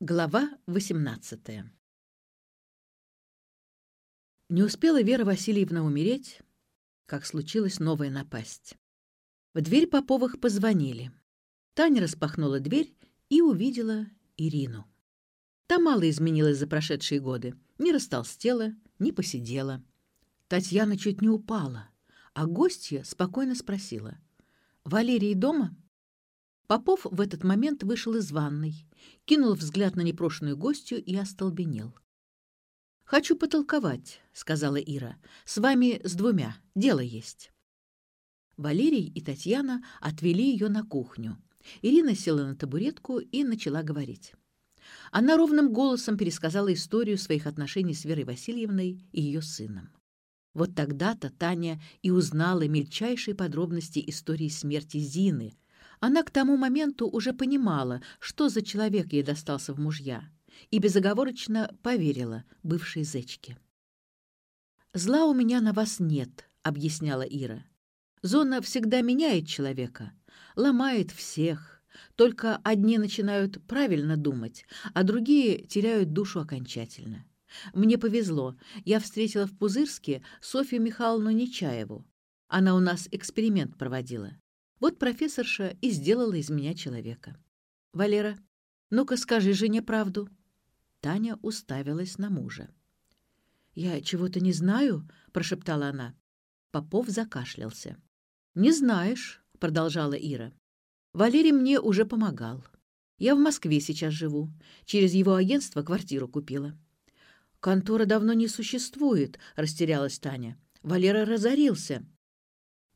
Глава 18 Не успела Вера Васильевна умереть, как случилась новая напасть. В дверь Поповых позвонили. Таня распахнула дверь и увидела Ирину. Та мало изменилась за прошедшие годы. Не растолстела, не посидела. Татьяна чуть не упала, а гостья спокойно спросила. «Валерий дома?» Попов в этот момент вышел из ванной, кинул взгляд на непрошенную гостью и остолбенел. «Хочу потолковать», — сказала Ира. «С вами с двумя. Дело есть». Валерий и Татьяна отвели ее на кухню. Ирина села на табуретку и начала говорить. Она ровным голосом пересказала историю своих отношений с Верой Васильевной и ее сыном. Вот тогда-то Таня и узнала мельчайшие подробности истории смерти Зины. Она к тому моменту уже понимала, что за человек ей достался в мужья, и безоговорочно поверила бывшей зечке. «Зла у меня на вас нет», — объясняла Ира. «Зона всегда меняет человека, ломает всех. Только одни начинают правильно думать, а другие теряют душу окончательно. Мне повезло. Я встретила в Пузырске Софью Михайловну Нечаеву. Она у нас эксперимент проводила. Вот профессорша и сделала из меня человека. Валера, ну-ка скажи жене правду. Таня уставилась на мужа. «Я чего-то не знаю», — прошептала она. Попов закашлялся. «Не знаешь», — продолжала Ира. «Валерий мне уже помогал. Я в Москве сейчас живу. Через его агентство квартиру купила». «Контора давно не существует», — растерялась Таня. «Валера разорился».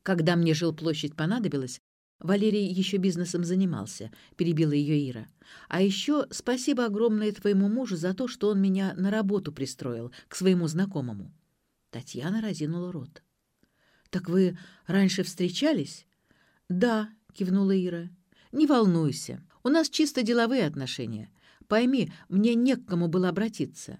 Когда мне жилплощадь понадобилась, Валерий еще бизнесом занимался, перебила ее Ира. А еще спасибо огромное твоему мужу за то, что он меня на работу пристроил к своему знакомому. Татьяна разинула рот. Так вы раньше встречались? Да, кивнула Ира. Не волнуйся, у нас чисто деловые отношения. Пойми, мне не к кому было обратиться.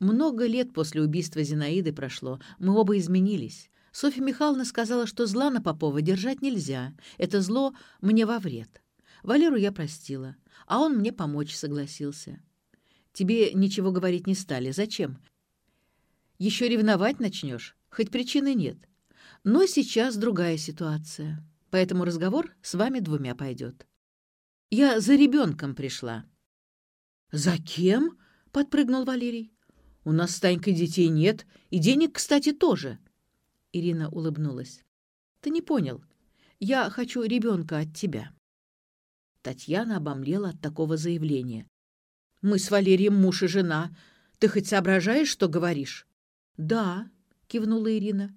Много лет после убийства Зинаиды прошло, мы оба изменились. Софья Михайловна сказала, что зла на Попова держать нельзя. Это зло мне во вред. Валеру я простила, а он мне помочь согласился. Тебе ничего говорить не стали. Зачем? Еще ревновать начнешь, хоть причины нет. Но сейчас другая ситуация, поэтому разговор с вами двумя пойдет. Я за ребенком пришла. «За кем?» — подпрыгнул Валерий. «У нас с Танькой детей нет, и денег, кстати, тоже». Ирина улыбнулась. «Ты не понял. Я хочу ребенка от тебя». Татьяна обомлела от такого заявления. «Мы с Валерием муж и жена. Ты хоть соображаешь, что говоришь?» «Да», — кивнула Ирина.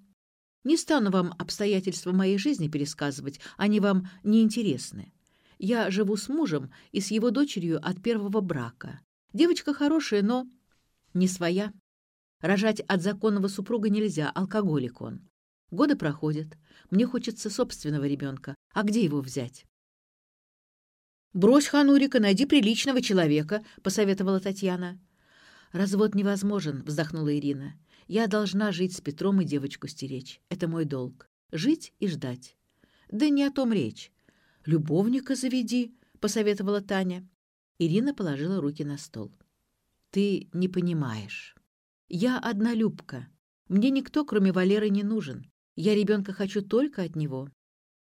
«Не стану вам обстоятельства моей жизни пересказывать, они вам не интересны. Я живу с мужем и с его дочерью от первого брака. Девочка хорошая, но не своя. Рожать от законного супруга нельзя, алкоголик он. Годы проходят. Мне хочется собственного ребенка. А где его взять? «Брось Ханурика, найди приличного человека», — посоветовала Татьяна. «Развод невозможен», — вздохнула Ирина. «Я должна жить с Петром и девочку стеречь. Это мой долг. Жить и ждать». «Да не о том речь. Любовника заведи», — посоветовала Таня. Ирина положила руки на стол. «Ты не понимаешь. Я однолюбка. Мне никто, кроме Валеры, не нужен. Я ребенка хочу только от него.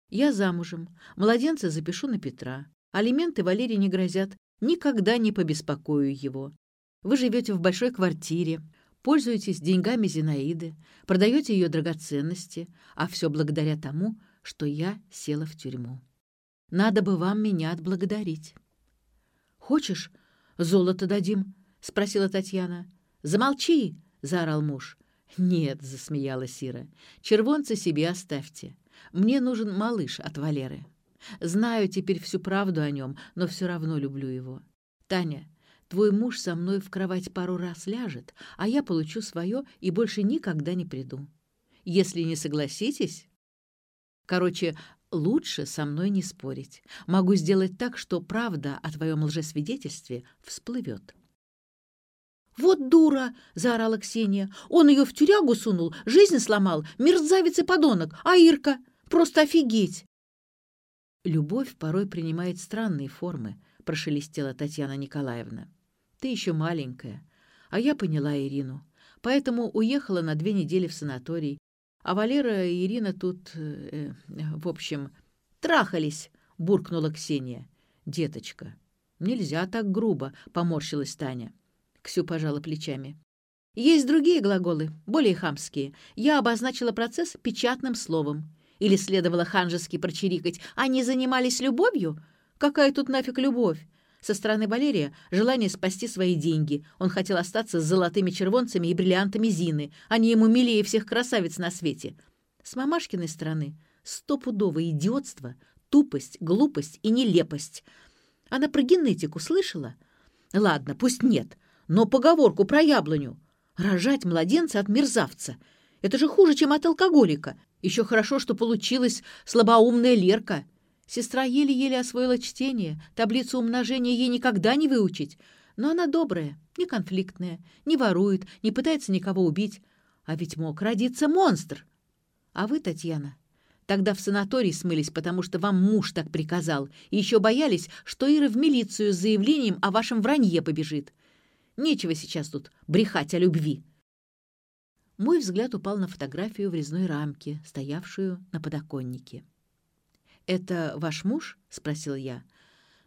Я замужем, младенца запишу на Петра. Алименты Валерии не грозят, никогда не побеспокою его. Вы живете в большой квартире, пользуетесь деньгами Зинаиды, продаете ее драгоценности, а все благодаря тому, что я села в тюрьму. Надо бы вам меня отблагодарить. «Хочешь, золото дадим?» — спросила Татьяна. «Замолчи!» — заорал муж. «Нет», — засмеялась Ира, — «червонца себе оставьте. Мне нужен малыш от Валеры. Знаю теперь всю правду о нем, но все равно люблю его. Таня, твой муж со мной в кровать пару раз ляжет, а я получу свое и больше никогда не приду. Если не согласитесь...» Короче, лучше со мной не спорить. Могу сделать так, что правда о твоем лжесвидетельстве всплывет. «Вот дура!» — заорала Ксения. «Он ее в тюрягу сунул, жизнь сломал, мерзавец и подонок, а Ирка? Просто офигеть!» «Любовь порой принимает странные формы», — прошелестела Татьяна Николаевна. «Ты еще маленькая, а я поняла Ирину, поэтому уехала на две недели в санаторий, а Валера и Ирина тут, э, э, в общем, трахались», — буркнула Ксения. «Деточка, нельзя так грубо», — поморщилась Таня. Ксю пожала плечами. Есть другие глаголы, более хамские. Я обозначила процесс печатным словом. Или следовало ханжески прочирикать. Они занимались любовью? Какая тут нафиг любовь? Со стороны Валерия желание спасти свои деньги. Он хотел остаться с золотыми червонцами и бриллиантами Зины. Они ему милее всех красавиц на свете. С мамашкиной стороны стопудовое идиотство, тупость, глупость и нелепость. Она про генетику слышала? Ладно, пусть нет но поговорку про яблоню. Рожать младенца от мерзавца. Это же хуже, чем от алкоголика. Еще хорошо, что получилась слабоумная Лерка. Сестра еле-еле освоила чтение, таблицу умножения ей никогда не выучить. Но она добрая, не конфликтная, не ворует, не пытается никого убить. А ведь мог родиться монстр. А вы, Татьяна, тогда в санаторий смылись, потому что вам муж так приказал, и еще боялись, что Ира в милицию с заявлением о вашем вранье побежит. Нечего сейчас тут брехать о любви. Мой взгляд упал на фотографию в резной рамке, стоявшую на подоконнике. «Это ваш муж?» — спросил я.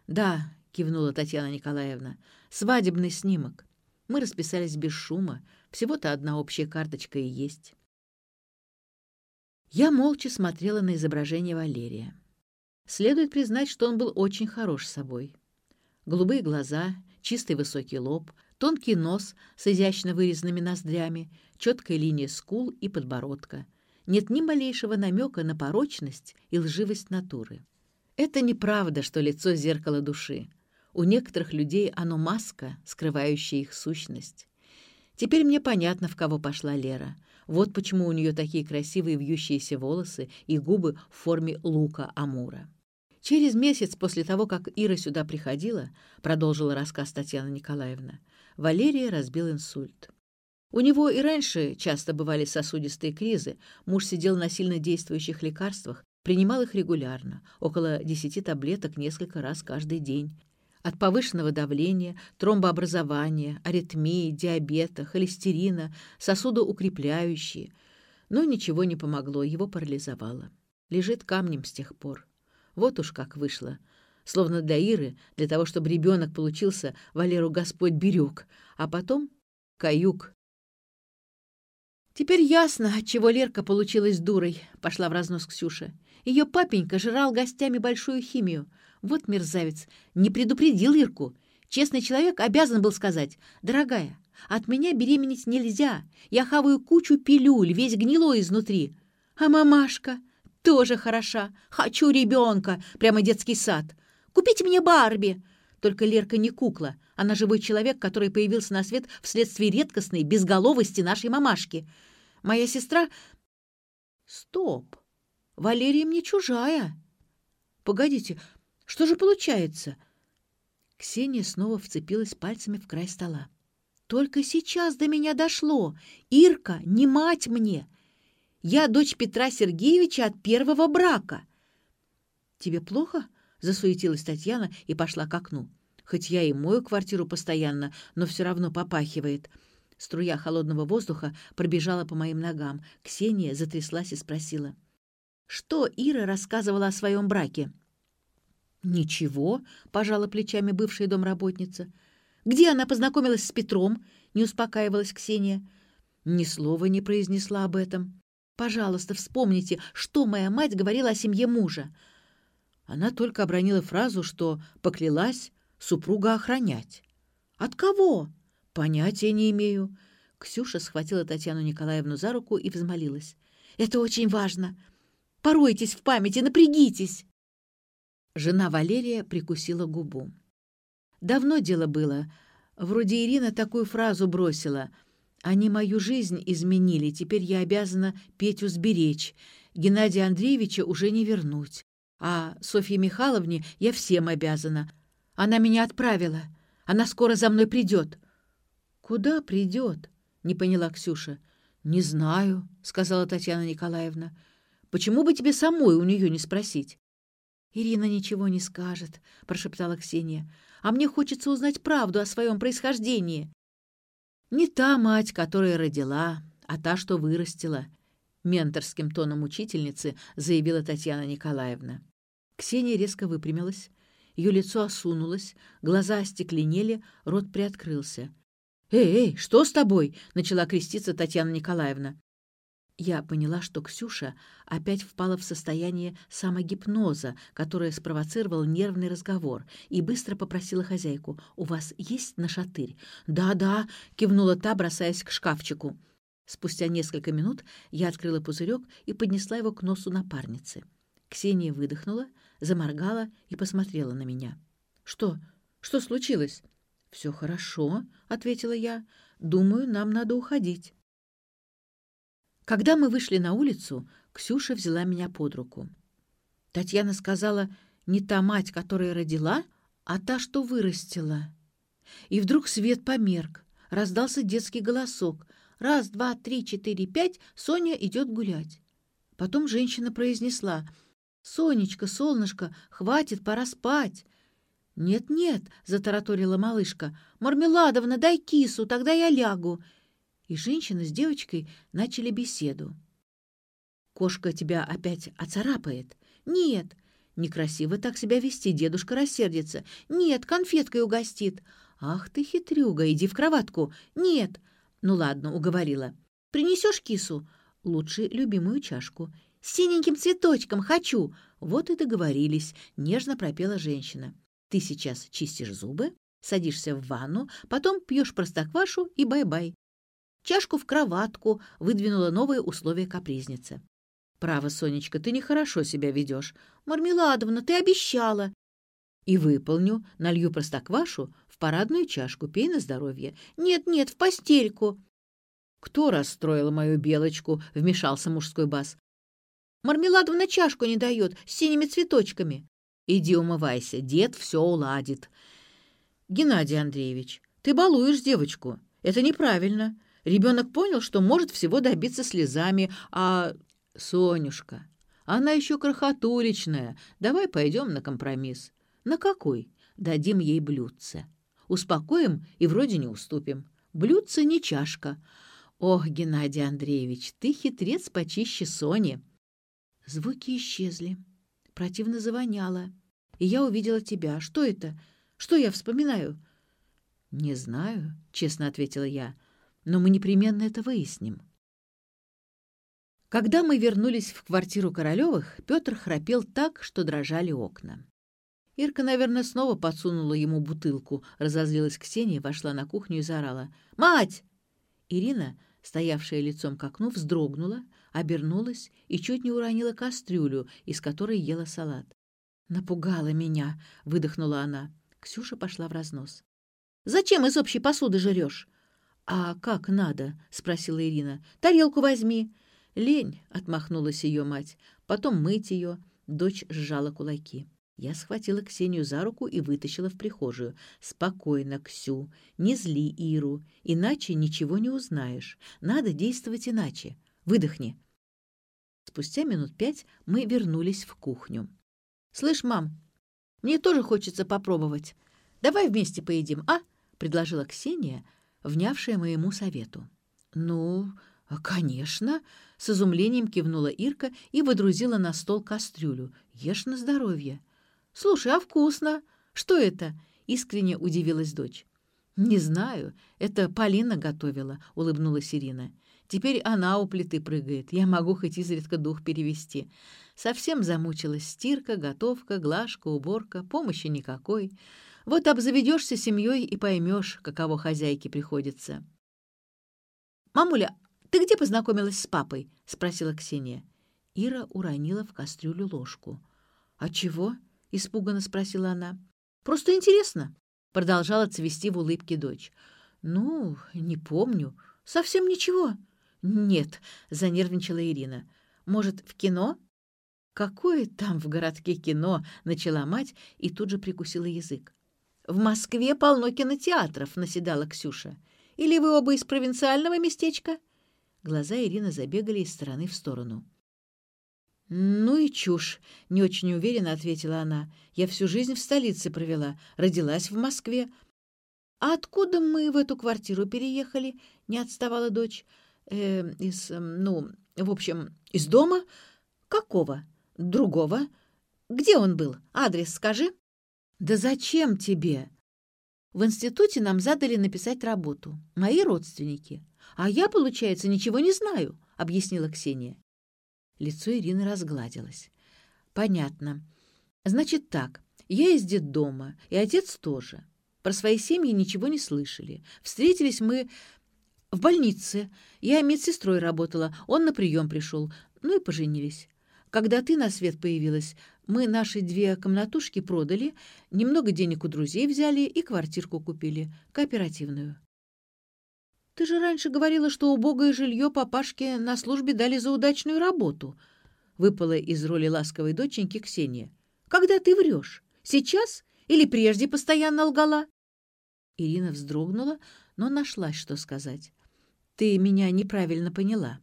«Да», — кивнула Татьяна Николаевна, — «свадебный снимок. Мы расписались без шума, всего-то одна общая карточка и есть». Я молча смотрела на изображение Валерия. Следует признать, что он был очень хорош собой. Голубые глаза, чистый высокий лоб, Тонкий нос с изящно вырезанными ноздрями, четкая линия скул и подбородка. Нет ни малейшего намека на порочность и лживость натуры. Это неправда, что лицо — зеркало души. У некоторых людей оно маска, скрывающая их сущность. Теперь мне понятно, в кого пошла Лера. Вот почему у нее такие красивые вьющиеся волосы и губы в форме лука Амура. Через месяц после того, как Ира сюда приходила, продолжила рассказ Татьяна Николаевна, Валерия разбил инсульт. У него и раньше часто бывали сосудистые кризы. Муж сидел на сильно действующих лекарствах, принимал их регулярно, около 10 таблеток несколько раз каждый день. От повышенного давления, тромбообразования, аритмии, диабета, холестерина, сосудоукрепляющие. Но ничего не помогло, его парализовало. Лежит камнем с тех пор. Вот уж как вышло — Словно для Иры, для того, чтобы ребенок получился, Валеру Господь берег, а потом — каюк. «Теперь ясно, отчего Лерка получилась дурой», — пошла в разнос Ксюша. Ее папенька жрал гостями большую химию. Вот мерзавец, не предупредил Ирку. Честный человек обязан был сказать, «Дорогая, от меня беременеть нельзя. Я хаваю кучу пилюль, весь гнилой изнутри. А мамашка тоже хороша. Хочу ребенка, прямо детский сад. Купите мне Барби!» Только Лерка не кукла, она живой человек, который появился на свет вследствие редкостной безголовости нашей мамашки. Моя сестра... Стоп! Валерия мне чужая. Погодите, что же получается? Ксения снова вцепилась пальцами в край стола. Только сейчас до меня дошло. Ирка не мать мне. Я дочь Петра Сергеевича от первого брака. Тебе плохо? — Засуетилась Татьяна и пошла к окну. Хоть я и мою квартиру постоянно, но все равно попахивает. Струя холодного воздуха пробежала по моим ногам. Ксения затряслась и спросила. «Что Ира рассказывала о своем браке?» «Ничего», — пожала плечами бывшая домработница. «Где она познакомилась с Петром?» — не успокаивалась Ксения. Ни слова не произнесла об этом. «Пожалуйста, вспомните, что моя мать говорила о семье мужа. Она только обронила фразу, что поклялась супруга охранять. «От кого?» «Понятия не имею». Ксюша схватила Татьяну Николаевну за руку и взмолилась. «Это очень важно. Поройтесь в памяти, напрягитесь!» Жена Валерия прикусила губу. «Давно дело было. Вроде Ирина такую фразу бросила. Они мою жизнь изменили, теперь я обязана Петю сберечь. Геннадия Андреевича уже не вернуть. А Софье Михайловне я всем обязана. Она меня отправила. Она скоро за мной придет. «Куда придет?» — не поняла Ксюша. «Не знаю», — сказала Татьяна Николаевна. «Почему бы тебе самой у нее не спросить?» «Ирина ничего не скажет», — прошептала Ксения. «А мне хочется узнать правду о своем происхождении». «Не та мать, которая родила, а та, что вырастила», — менторским тоном учительницы заявила Татьяна Николаевна. Ксения резко выпрямилась. Ее лицо осунулось, глаза остекленели, рот приоткрылся. «Эй, эй, что с тобой?» — начала креститься Татьяна Николаевна. Я поняла, что Ксюша опять впала в состояние самогипноза, которое спровоцировал нервный разговор, и быстро попросила хозяйку, «У вас есть нашатырь?» «Да-да», — кивнула та, бросаясь к шкафчику. Спустя несколько минут я открыла пузырек и поднесла его к носу напарницы. Ксения выдохнула, заморгала и посмотрела на меня. «Что? Что случилось?» «Все хорошо», — ответила я. «Думаю, нам надо уходить». Когда мы вышли на улицу, Ксюша взяла меня под руку. Татьяна сказала, не та мать, которая родила, а та, что вырастила. И вдруг свет померк, раздался детский голосок. «Раз, два, три, четыре, пять, Соня идет гулять». Потом женщина произнесла, «Сонечка, солнышко, хватит, пора спать». «Нет-нет», — затараторила малышка, — «Мармеладовна, дай кису, тогда я лягу» и женщина с девочкой начали беседу. «Кошка тебя опять оцарапает?» «Нет». «Некрасиво так себя вести, дедушка рассердится». «Нет, конфеткой угостит». «Ах ты хитрюга, иди в кроватку». «Нет». «Ну ладно, уговорила». «Принесешь кису?» «Лучше любимую чашку». «С синеньким цветочком хочу». «Вот и договорились», — нежно пропела женщина. «Ты сейчас чистишь зубы, садишься в ванну, потом пьешь простоквашу и бай-бай чашку в кроватку, выдвинула новые условия капризница. «Право, Сонечка, ты нехорошо себя ведешь. Мармеладовна, ты обещала!» «И выполню, налью простоквашу в парадную чашку, пей на здоровье. Нет-нет, в постельку!» «Кто расстроил мою белочку?» — вмешался мужской бас. «Мармеладовна чашку не дает, с синими цветочками». «Иди умывайся, дед все уладит». «Геннадий Андреевич, ты балуешь девочку. Это неправильно. Ребенок понял, что может всего добиться слезами, а... Сонюшка, она еще крохотуличная. Давай пойдем на компромисс. На какой? Дадим ей блюдце. Успокоим и вроде не уступим. Блюдце не чашка. Ох, Геннадий Андреевич, ты хитрец почище Сони. Звуки исчезли. Противно завоняло. И я увидела тебя. Что это? Что я вспоминаю? «Не знаю», — честно ответила я но мы непременно это выясним. Когда мы вернулись в квартиру Королевых, Петр храпел так, что дрожали окна. Ирка, наверное, снова подсунула ему бутылку. Разозлилась Ксения, вошла на кухню и заорала. «Мать!» Ирина, стоявшая лицом к окну, вздрогнула, обернулась и чуть не уронила кастрюлю, из которой ела салат. «Напугала меня!» — выдохнула она. Ксюша пошла в разнос. «Зачем из общей посуды жрешь? «А как надо?» — спросила Ирина. «Тарелку возьми». «Лень», — отмахнулась ее мать. «Потом мыть ее». Дочь сжала кулаки. Я схватила Ксению за руку и вытащила в прихожую. «Спокойно, Ксю, не зли Иру, иначе ничего не узнаешь. Надо действовать иначе. Выдохни». Спустя минут пять мы вернулись в кухню. «Слышь, мам, мне тоже хочется попробовать. Давай вместе поедим, а?» — предложила Ксения, — внявшая моему совету. «Ну, конечно!» — с изумлением кивнула Ирка и выдрузила на стол кастрюлю. «Ешь на здоровье!» «Слушай, а вкусно! Что это?» — искренне удивилась дочь. «Не знаю. Это Полина готовила», — улыбнулась Ирина. «Теперь она у плиты прыгает. Я могу хоть изредка дух перевести. Совсем замучилась стирка, готовка, глажка, уборка. Помощи никакой. Вот обзаведешься семьей и поймешь, каково хозяйке приходится. «Мамуля, ты где познакомилась с папой?» — спросила Ксения. Ира уронила в кастрюлю ложку. «А чего?» — испуганно спросила она. «Просто интересно», — продолжала цвести в улыбке дочь. «Ну, не помню. Совсем ничего». «Нет», — занервничала Ирина. «Может, в кино?» «Какое там в городке кино?» — начала мать и тут же прикусила язык. «В Москве полно кинотеатров», — наседала Ксюша. Или вы оба из провинциального местечка?» Глаза Ирины забегали из стороны в сторону. «Ну и чушь!» — не очень уверенно ответила она. «Я всю жизнь в столице провела, родилась в Москве». «А откуда мы в эту квартиру переехали?» — не отставала дочь. «Э, «Из, ну, в общем, из дома? Какого? Другого? Где он был? Адрес скажи». «Да зачем тебе?» В институте нам задали написать работу. Мои родственники. А я, получается, ничего не знаю, объяснила Ксения. Лицо Ирины разгладилось. Понятно. Значит так, я из детдома, и отец тоже. Про свои семьи ничего не слышали. Встретились мы в больнице. Я медсестрой работала, он на прием пришел. Ну и поженились. Когда ты на свет появилась, мы наши две комнатушки продали, немного денег у друзей взяли и квартирку купили, кооперативную. Ты же раньше говорила, что убогое жилье папашке на службе дали за удачную работу. Выпала из роли ласковой доченьки Ксения. Когда ты врешь? Сейчас или прежде постоянно лгала? Ирина вздрогнула, но нашлась, что сказать. Ты меня неправильно поняла.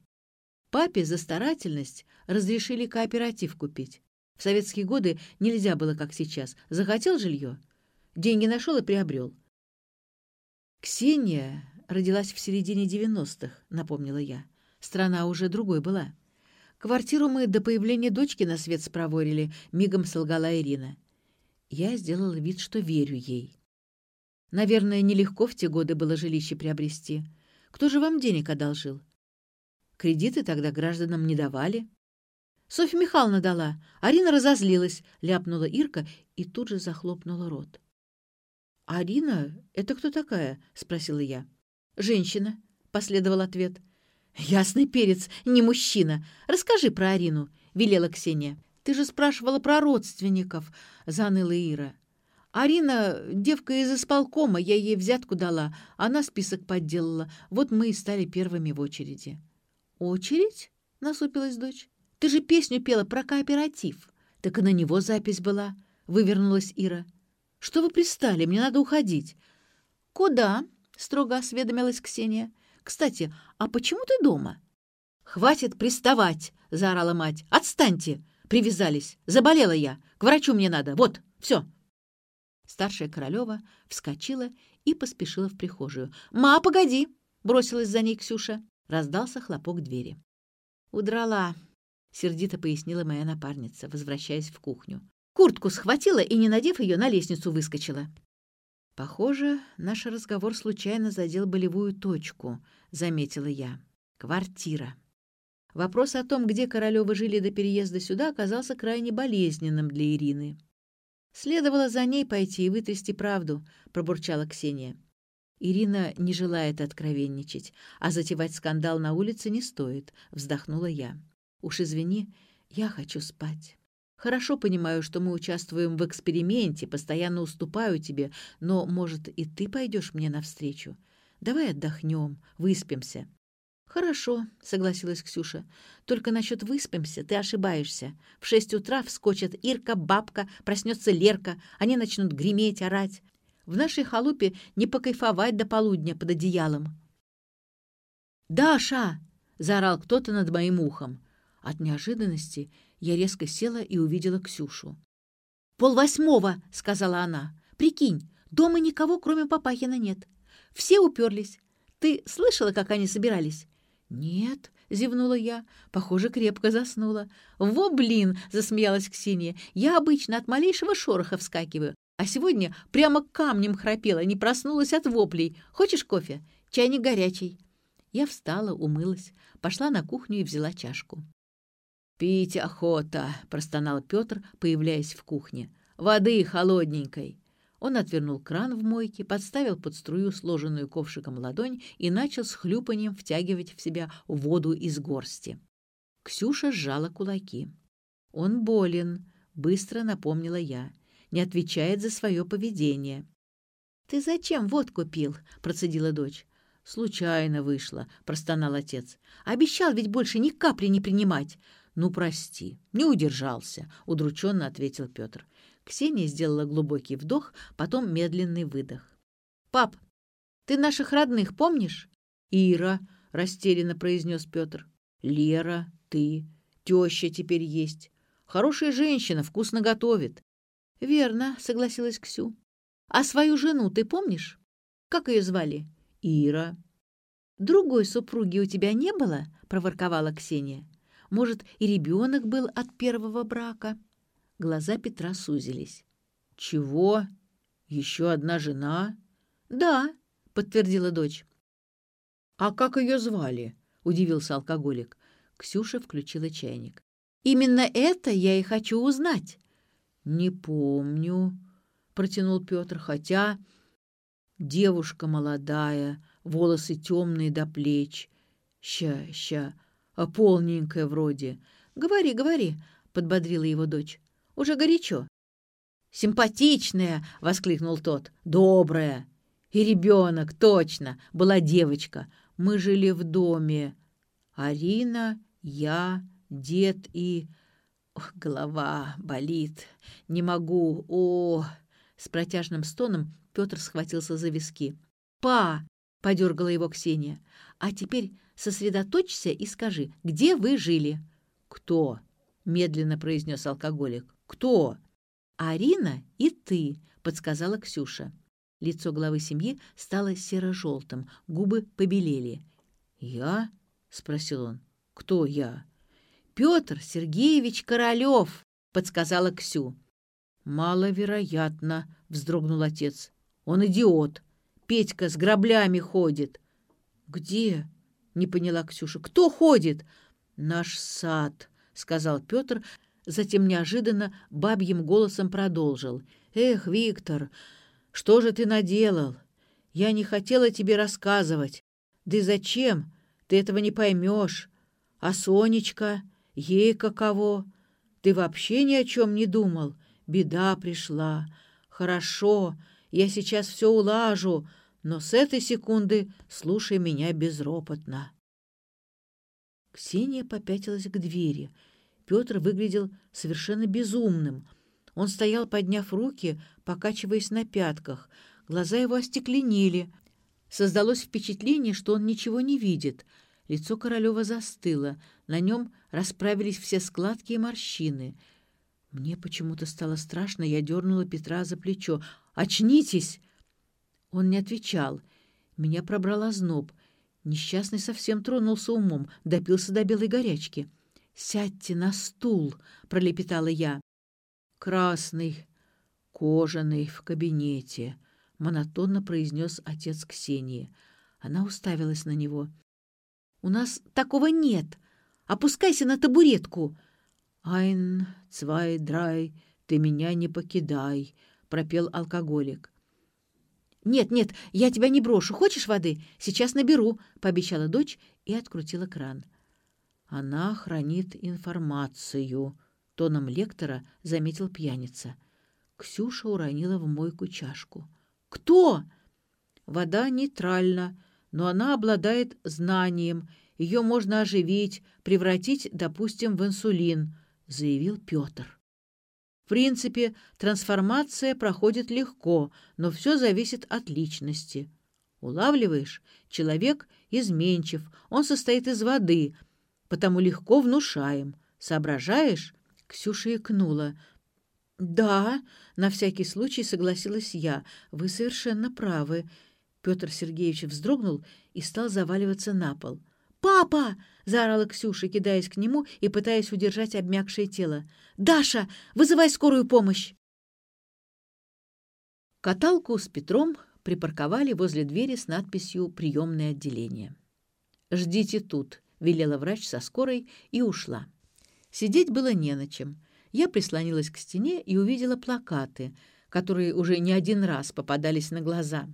Папе за старательность разрешили кооператив купить. В советские годы нельзя было, как сейчас. Захотел жилье? Деньги нашел и приобрел. Ксения родилась в середине девяностых, напомнила я. Страна уже другой была. Квартиру мы до появления дочки на свет спроворили, мигом солгала Ирина. Я сделала вид, что верю ей. Наверное, нелегко в те годы было жилище приобрести. Кто же вам денег одолжил? Кредиты тогда гражданам не давали. Софья Михайловна дала. Арина разозлилась, ляпнула Ирка и тут же захлопнула рот. «Арина? Это кто такая?» — спросила я. «Женщина», — последовал ответ. «Ясный перец, не мужчина. Расскажи про Арину», — велела Ксения. «Ты же спрашивала про родственников», — заныла Ира. «Арина — девка из исполкома, я ей взятку дала, она список подделала. Вот мы и стали первыми в очереди». «Очередь?» — насупилась дочь. «Ты же песню пела про кооператив». «Так и на него запись была», — вывернулась Ира. «Что вы пристали? Мне надо уходить». «Куда?» — строго осведомилась Ксения. «Кстати, а почему ты дома?» «Хватит приставать!» — заорала мать. «Отстаньте!» Привязались. Заболела я. К врачу мне надо. Вот, все. Старшая Королева вскочила и поспешила в прихожую. «Ма, погоди!» — бросилась за ней Ксюша. Раздался хлопок двери. «Удрала», — сердито пояснила моя напарница, возвращаясь в кухню. Куртку схватила и, не надев ее, на лестницу выскочила. «Похоже, наш разговор случайно задел болевую точку», — заметила я. «Квартира». Вопрос о том, где Королёвы жили до переезда сюда, оказался крайне болезненным для Ирины. «Следовало за ней пойти и вытрясти правду», — пробурчала Ксения. Ирина не желает откровенничать, а затевать скандал на улице не стоит, вздохнула я. Уж извини, я хочу спать. Хорошо понимаю, что мы участвуем в эксперименте, постоянно уступаю тебе, но, может, и ты пойдешь мне навстречу? Давай отдохнем, выспимся. «Хорошо», — согласилась Ксюша. «Только насчет выспимся ты ошибаешься. В шесть утра вскочат Ирка, бабка, проснется Лерка, они начнут греметь, орать. В нашей халупе не покайфовать до полудня под одеялом. «Даша!» — заорал кто-то над моим ухом. От неожиданности я резко села и увидела Ксюшу. «Полвосьмого!» — сказала она. «Прикинь, дома никого, кроме Папахина, нет. Все уперлись. Ты слышала, как они собирались?» «Нет», — зевнула я. Похоже, крепко заснула. «Во, блин!» — засмеялась Ксения. «Я обычно от малейшего шороха вскакиваю. А сегодня прямо камнем храпела, не проснулась от воплей. Хочешь кофе? Чайник горячий. Я встала, умылась, пошла на кухню и взяла чашку. «Пить охота!» — простонал Петр, появляясь в кухне. «Воды холодненькой!» Он отвернул кран в мойке, подставил под струю сложенную ковшиком ладонь и начал с хлюпанием втягивать в себя воду из горсти. Ксюша сжала кулаки. «Он болен», — быстро напомнила я не отвечает за свое поведение. «Ты зачем водку пил?» — процедила дочь. «Случайно вышло», — простонал отец. «Обещал ведь больше ни капли не принимать». «Ну, прости, не удержался», — удрученно ответил Петр. Ксения сделала глубокий вдох, потом медленный выдох. «Пап, Ты наших родных помнишь?» «Ира», — растерянно произнес Петр. «Лера, ты, теща теперь есть. Хорошая женщина, вкусно готовит». «Верно», — согласилась Ксю. «А свою жену ты помнишь? Как ее звали?» «Ира». «Другой супруги у тебя не было?» — проворковала Ксения. «Может, и ребенок был от первого брака?» Глаза Петра сузились. «Чего? Еще одна жена?» «Да», — подтвердила дочь. «А как ее звали?» — удивился алкоголик. Ксюша включила чайник. «Именно это я и хочу узнать». «Не помню», — протянул Петр, хотя... Девушка молодая, волосы темные до плеч. Ща, ща, а полненькая вроде. «Говори, говори», — подбодрила его дочь. «Уже горячо». «Симпатичная!» — воскликнул тот. «Добрая!» «И ребенок, точно! Была девочка. Мы жили в доме. Арина, я, дед и... Ох, голова болит. Не могу. О!» С протяжным стоном Петр схватился за виски. «Па!» — подергала его Ксения. «А теперь сосредоточься и скажи, где вы жили?» «Кто?» — медленно произнес алкоголик. «Кто?» «Арина и ты», — подсказала Ксюша. Лицо главы семьи стало серо-желтым, губы побелели. «Я?» — спросил он. «Кто я?» «Петр Сергеевич Королев», — подсказала Ксю. «Маловероятно», — вздрогнул отец. «Он идиот. Петька с граблями ходит». «Где?» — не поняла Ксюша. «Кто ходит?» «Наш сад», — сказал Петр, затем неожиданно бабьим голосом продолжил. «Эх, Виктор, что же ты наделал? Я не хотела тебе рассказывать. Да и зачем? Ты этого не поймешь. А Сонечка, ей каково? Ты вообще ни о чем не думал?» Беда пришла. Хорошо, я сейчас все улажу, но с этой секунды слушай меня безропотно. Ксения попятилась к двери. Петр выглядел совершенно безумным. Он стоял, подняв руки, покачиваясь на пятках. Глаза его остекленели. Создалось впечатление, что он ничего не видит. Лицо Королева застыло. На нем расправились все складки и морщины — мне почему-то стало страшно, я дернула Петра за плечо. «Очнитесь!» Он не отвечал. Меня пробрала зноб. Несчастный совсем тронулся умом, допился до белой горячки. «Сядьте на стул!» — пролепетала я. «Красный, кожаный, в кабинете», — монотонно произнес отец Ксении. Она уставилась на него. «У нас такого нет. Опускайся на табуретку!» «Айн, цвай, драй, ты меня не покидай», — пропел алкоголик. «Нет, нет, я тебя не брошу. Хочешь воды? Сейчас наберу», — пообещала дочь и открутила кран. «Она хранит информацию», — тоном лектора заметил пьяница. Ксюша уронила в мойку чашку. «Кто?» «Вода нейтральна, но она обладает знанием. Ее можно оживить, превратить, допустим, в инсулин заявил Петр. В принципе, трансформация проходит легко, но все зависит от личности. Улавливаешь? Человек изменчив, он состоит из воды, потому легко внушаем. Соображаешь? Ксюша икнула. «Да», — на всякий случай согласилась я, — «вы совершенно правы». Петр Сергеевич вздрогнул и стал заваливаться на пол. «Папа!» — заорала Ксюша, кидаясь к нему и пытаясь удержать обмякшее тело. «Даша, вызывай скорую помощь!» Каталку с Петром припарковали возле двери с надписью «Приемное отделение». «Ждите тут», — велела врач со скорой и ушла. Сидеть было не на чем. Я прислонилась к стене и увидела плакаты, которые уже не один раз попадались на глаза.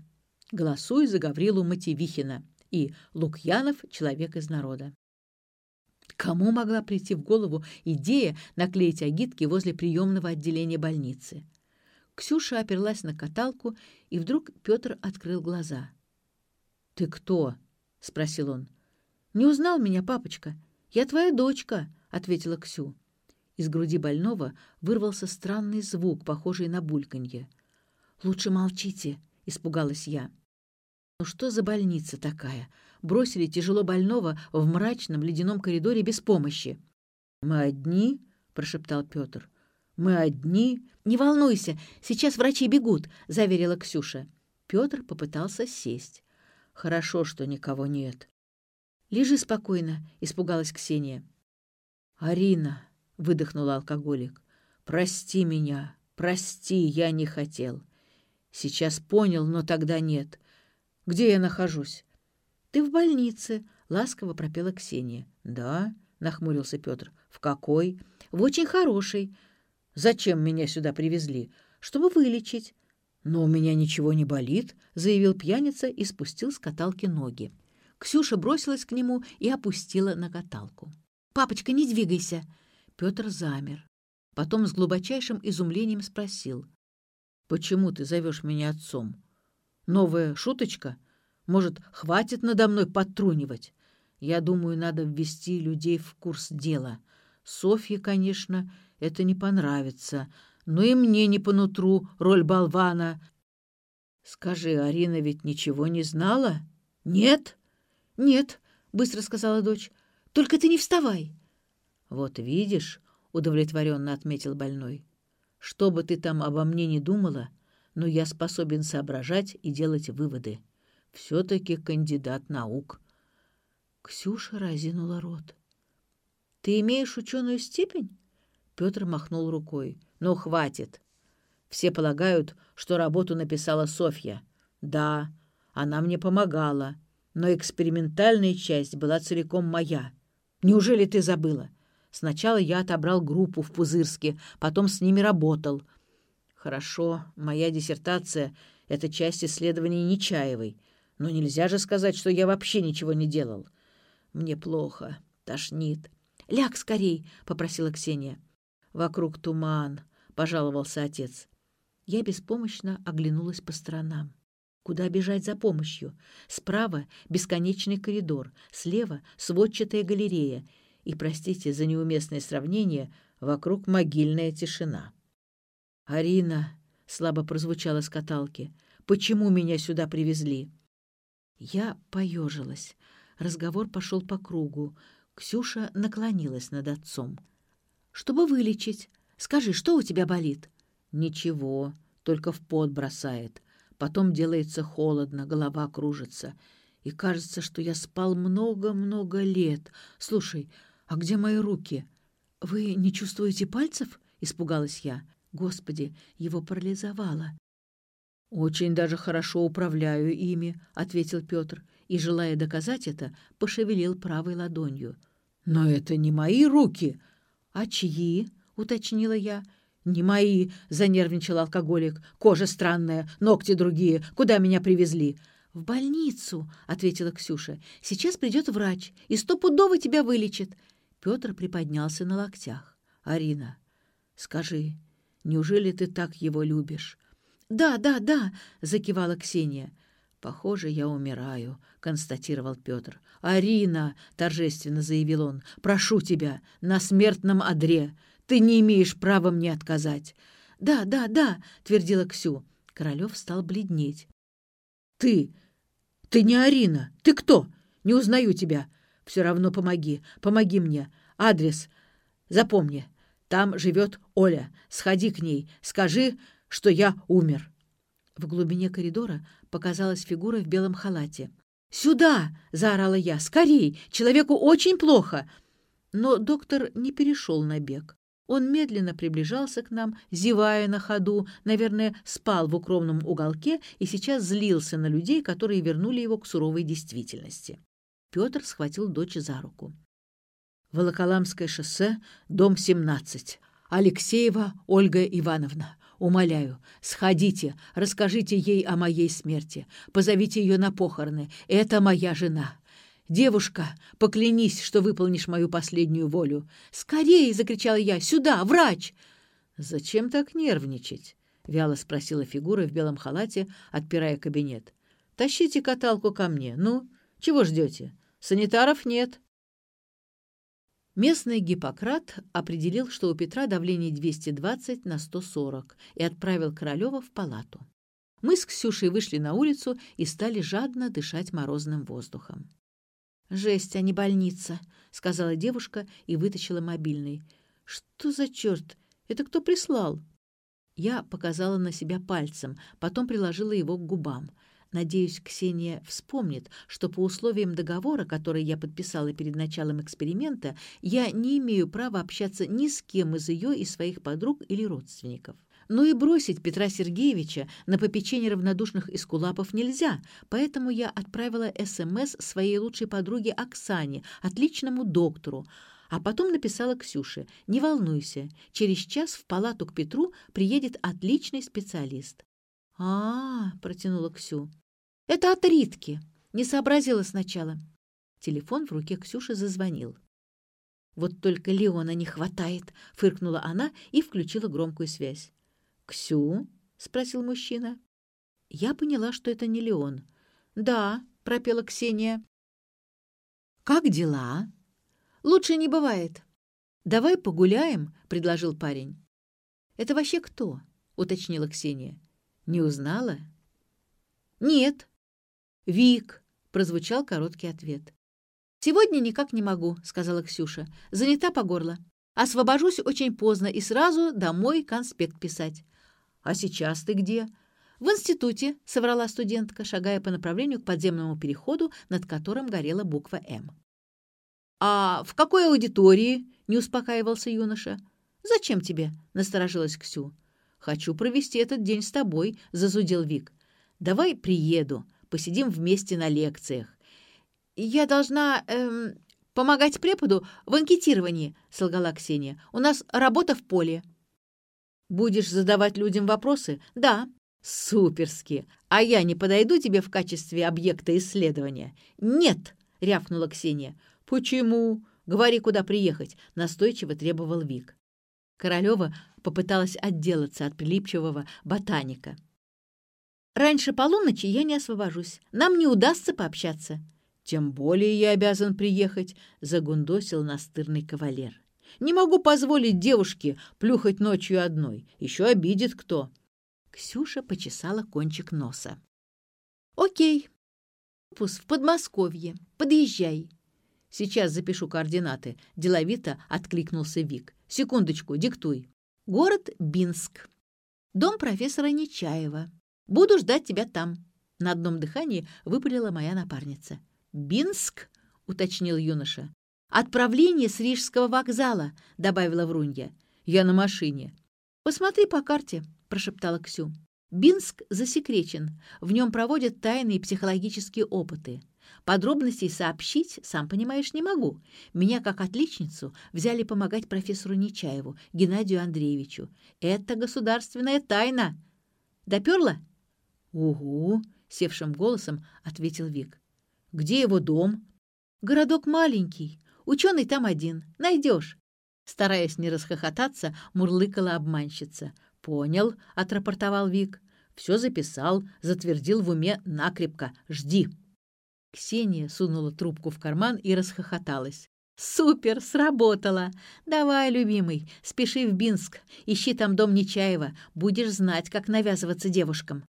«Голосуй за Гаврилу Мативихина» и Лукьянов — человек из народа. Кому могла прийти в голову идея наклеить агитки возле приемного отделения больницы? Ксюша оперлась на каталку, и вдруг Петр открыл глаза. «Ты кто?» — спросил он. «Не узнал меня, папочка. Я твоя дочка», — ответила Ксю. Из груди больного вырвался странный звук, похожий на бульканье. «Лучше молчите», — испугалась я. Ну что за больница такая? Бросили тяжело больного в мрачном ледяном коридоре без помощи. «Мы одни?» — прошептал Петр. «Мы одни?» «Не волнуйся, сейчас врачи бегут», — заверила Ксюша. Петр попытался сесть. «Хорошо, что никого нет». «Лежи спокойно», — испугалась Ксения. «Арина», — выдохнул алкоголик, — «прости меня, прости, я не хотел. Сейчас понял, но тогда нет. Где я нахожусь?» «Ты в больнице», — ласково пропела Ксения. «Да?» — нахмурился Петр. «В какой?» «В очень хорошей». «Зачем меня сюда привезли?» «Чтобы вылечить». «Но у меня ничего не болит», — заявил пьяница и спустил с каталки ноги. Ксюша бросилась к нему и опустила на каталку. «Папочка, не двигайся!» Петр замер. Потом с глубочайшим изумлением спросил. «Почему ты зовешь меня отцом? Новая шуточка? Может, хватит надо мной подтрунивать? Я думаю, надо ввести людей в курс дела. Софье, конечно, это не понравится, но и мне не по нутру роль болвана. Скажи, Арина ведь ничего не знала? Нет?» «Нет», — быстро сказала дочь, — «только ты не вставай». «Вот видишь», — удовлетворенно отметил больной, — «что бы ты там обо мне не думала, но я способен соображать и делать выводы. Все-таки кандидат наук». Ксюша разинула рот. «Ты имеешь ученую степень?» Петр махнул рукой. «Ну, хватит. Все полагают, что работу написала Софья. Да, она мне помогала, но экспериментальная часть была целиком моя. Неужели ты забыла? Сначала я отобрал группу в Пузырске, потом с ними работал. Хорошо, моя диссертация — это часть исследований Нечаевой, но нельзя же сказать, что я вообще ничего не делал. Мне плохо, тошнит. «Ляг скорей!» — попросила Ксения. «Вокруг туман», — пожаловался отец. Я беспомощно оглянулась по сторонам. Куда бежать за помощью? Справа — бесконечный коридор, слева — сводчатая галерея, и, простите за неуместное сравнение, вокруг могильная тишина. «Арина», — слабо прозвучало с каталки, — «почему меня сюда привезли?» Я поежилась. Разговор пошел по кругу. Ксюша наклонилась над отцом. «Чтобы вылечить. Скажи, что у тебя болит?» «Ничего, только в пот бросает. Потом делается холодно, голова кружится. И кажется, что я спал много-много лет. Слушай, а где мои руки? Вы не чувствуете пальцев? Испугалась я. Господи, его парализовало. «Очень даже хорошо управляю ими», — ответил Петр, и, желая доказать это, пошевелил правой ладонью. «Но это не мои руки!» «А чьи?» — уточнила я. «Не мои», — занервничал алкоголик. «Кожа странная, ногти другие. Куда меня привезли?» «В больницу», — ответила Ксюша. «Сейчас придет врач и стопудово тебя вылечит». Петр приподнялся на локтях. «Арина, скажи, неужели ты так его любишь?» «Да, да, да», — закивала Ксения. «Похоже, я умираю», — констатировал Петр. «Арина», — торжественно заявил он, — «прошу тебя, на смертном одре. Ты не имеешь права мне отказать». «Да, да, да», — твердила Ксю. Королев стал бледнеть. «Ты! Ты не Арина! Ты кто? Не узнаю тебя. Все равно помоги, помоги мне. Адрес. Запомни. Там живет Оля. Сходи к ней. Скажи, что я умер». В глубине коридора показалась фигура в белом халате. «Сюда!» — заорала я. «Скорей! Человеку очень плохо!» Но доктор не перешел на бег. Он медленно приближался к нам, зевая на ходу, наверное, спал в укромном уголке и сейчас злился на людей, которые вернули его к суровой действительности. Петр схватил дочь за руку. «Волоколамское шоссе, дом 17. Алексеева Ольга Ивановна. Умоляю, сходите, расскажите ей о моей смерти, позовите ее на похороны. Это моя жена. «Девушка, поклянись, что выполнишь мою последнюю волю!» «Скорее!» — закричала я. «Сюда! Врач!» «Зачем так нервничать?» — вяло спросила фигура в белом халате, отпирая кабинет. «Тащите каталку ко мне. Ну, чего ждете? Санитаров нет». Местный Гиппократ определил, что у Петра давление 220 на 140 и отправил Королева в палату. Мы с Ксюшей вышли на улицу и стали жадно дышать морозным воздухом. «Жесть, а не больница», — сказала девушка и вытащила мобильный. «Что за черт? Это кто прислал?» Я показала на себя пальцем, потом приложила его к губам. Надеюсь, Ксения вспомнит, что по условиям договора, который я подписала перед началом эксперимента, я не имею права общаться ни с кем из ее и своих подруг или родственников. Но и бросить Петра Сергеевича на попечение равнодушных эскулапов нельзя, поэтому я отправила СМС своей лучшей подруге Оксане, отличному доктору, а потом написала Ксюше «Не волнуйся, через час в палату к Петру приедет отличный специалист». «А, -а — протянула Ксю, — это от Ритки. Не сообразила сначала». Телефон в руке Ксюши зазвонил. «Вот только Леона не хватает», — фыркнула она и включила громкую связь. «Ксю?» — спросил мужчина. Я поняла, что это не Леон. «Да», — пропела Ксения. «Как дела?» «Лучше не бывает». «Давай погуляем», — предложил парень. «Это вообще кто?» — уточнила Ксения. «Не узнала?» «Нет». «Вик», — прозвучал короткий ответ. «Сегодня никак не могу», — сказала Ксюша. «Занята по горло. Освобожусь очень поздно и сразу домой конспект писать. «А сейчас ты где?» «В институте», — соврала студентка, шагая по направлению к подземному переходу, над которым горела буква «М». «А в какой аудитории?» — не успокаивался юноша. «Зачем тебе?» — насторожилась Ксю. «Хочу провести этот день с тобой», — зазудил Вик. «Давай приеду, посидим вместе на лекциях». «Я должна эм, помогать преподу в анкетировании», — солгала Ксения. «У нас работа в поле». Будешь задавать людям вопросы? Да. Суперски. А я не подойду тебе в качестве объекта исследования? Нет, рявкнула Ксения. Почему? Говори, куда приехать, настойчиво требовал Вик. Королева попыталась отделаться от прилипчивого ботаника. «Раньше полуночи я не освобожусь. Нам не удастся пообщаться». «Тем более я обязан приехать», — загундосил настырный кавалер. Не могу позволить девушке плюхать ночью одной. Еще обидит кто». Ксюша почесала кончик носа. «Окей. Пус в Подмосковье. Подъезжай». «Сейчас запишу координаты», — деловито откликнулся Вик. «Секундочку, диктуй». «Город Бинск. Дом профессора Нечаева. Буду ждать тебя там». На одном дыхании выпалила моя напарница. «Бинск?» — уточнил юноша. «Отправление с Рижского вокзала», — добавила Врунья. «Я на машине». «Посмотри по карте», — прошептала Ксю. «Бинск засекречен. В нем проводят тайные психологические опыты. Подробностей сообщить, сам понимаешь, не могу. Меня, как отличницу, взяли помогать профессору Нечаеву, Геннадию Андреевичу. Это государственная тайна. Доперла?» «Угу», — севшим голосом ответил Вик. «Где его дом?» «Городок маленький. Ученый там один. Найдешь». Стараясь не расхохотаться, мурлыкала обманщица. «Понял», — отрапортовал Вик. «Все записал, затвердил в уме накрепко. Жди». Ксения сунула трубку в карман и расхохоталась. «Супер! Сработало! Давай, любимый, спеши в Бинск, ищи там дом Нечаева, будешь знать, как навязываться девушкам».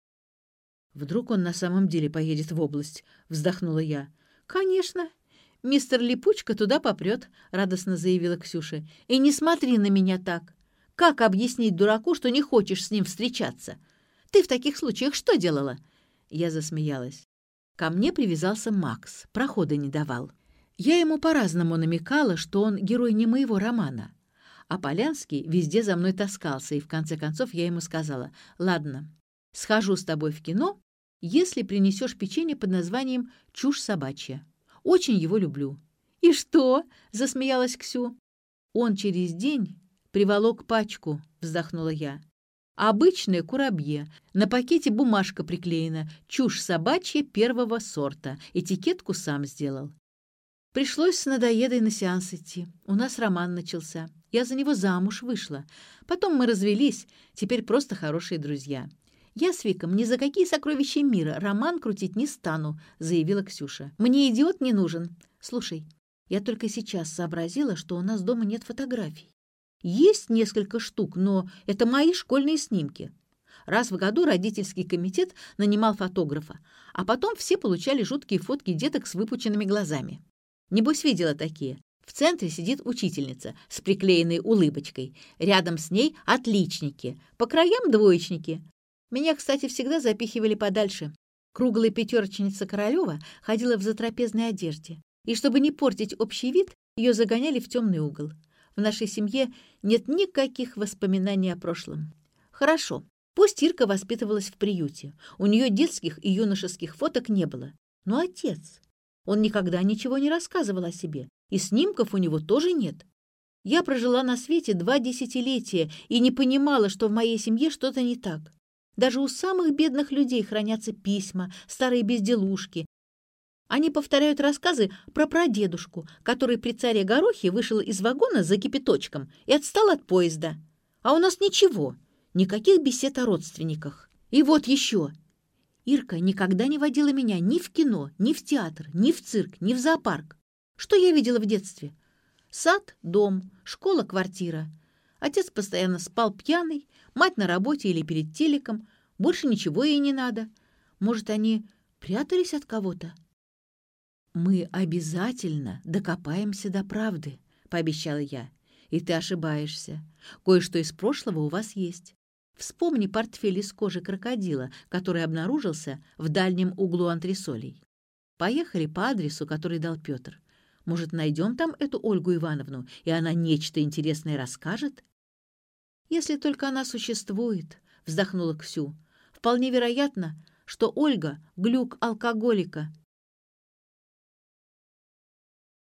«Вдруг он на самом деле поедет в область?» — вздохнула я. «Конечно, «Мистер Липучка туда попрет», — радостно заявила Ксюша. «И не смотри на меня так. Как объяснить дураку, что не хочешь с ним встречаться? Ты в таких случаях что делала?» Я засмеялась. Ко мне привязался Макс, прохода не давал. Я ему по-разному намекала, что он герой не моего романа. А Полянский везде за мной таскался, и в конце концов я ему сказала, «Ладно, схожу с тобой в кино, если принесешь печенье под названием «Чушь собачья». Очень его люблю». «И что?» — засмеялась Ксю. «Он через день приволок пачку», — вздохнула я. «Обычное курабье. На пакете бумажка приклеена. Чушь собачья первого сорта. Этикетку сам сделал». Пришлось с надоедой на сеанс идти. У нас роман начался. Я за него замуж вышла. Потом мы развелись. Теперь просто хорошие друзья. «Я с Виком ни за какие сокровища мира роман крутить не стану», — заявила Ксюша. «Мне идиот не нужен. Слушай, я только сейчас сообразила, что у нас дома нет фотографий. Есть несколько штук, но это мои школьные снимки. Раз в году родительский комитет нанимал фотографа, а потом все получали жуткие фотки деток с выпученными глазами. Небось, видела такие. В центре сидит учительница с приклеенной улыбочкой. Рядом с ней отличники, по краям двоечники. Меня, кстати, всегда запихивали подальше. Круглая пятерочница Королева ходила в затрапезной одежде. И чтобы не портить общий вид, ее загоняли в темный угол. В нашей семье нет никаких воспоминаний о прошлом. Хорошо, пусть Ирка воспитывалась в приюте. У нее детских и юношеских фоток не было. Но отец... Он никогда ничего не рассказывал о себе, и снимков у него тоже нет. Я прожила на свете два десятилетия и не понимала, что в моей семье что-то не так. Даже у самых бедных людей хранятся письма, старые безделушки. Они повторяют рассказы про прадедушку, который при царе Горохе вышел из вагона за кипяточком и отстал от поезда. А у нас ничего, никаких бесед о родственниках. И вот еще. Ирка никогда не водила меня ни в кино, ни в театр, ни в цирк, ни в зоопарк. Что я видела в детстве? Сад, дом, школа, квартира. Отец постоянно спал пьяный, мать на работе или перед телеком. Больше ничего ей не надо. Может, они прятались от кого-то? «Мы обязательно докопаемся до правды», — пообещала я. «И ты ошибаешься. Кое-что из прошлого у вас есть. Вспомни портфель из кожи крокодила, который обнаружился в дальнем углу антресолей. Поехали по адресу, который дал Петр. Может, найдем там эту Ольгу Ивановну, и она нечто интересное расскажет? Если только она существует, вздохнула Ксю. Вполне вероятно, что Ольга — глюк алкоголика —